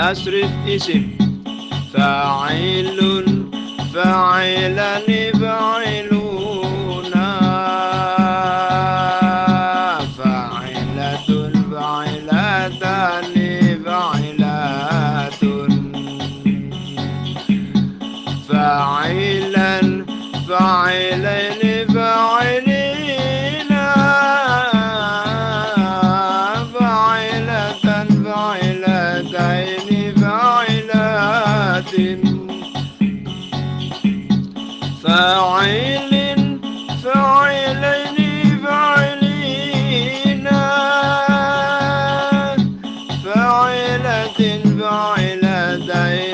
كسر اسم فاعل فاعلان فاعلون فاعلة فاعلتان فاعلات فاعلا فاعلين العين فاعلات فاعل فاعلين فاعلين. فاعلة فاعلتين.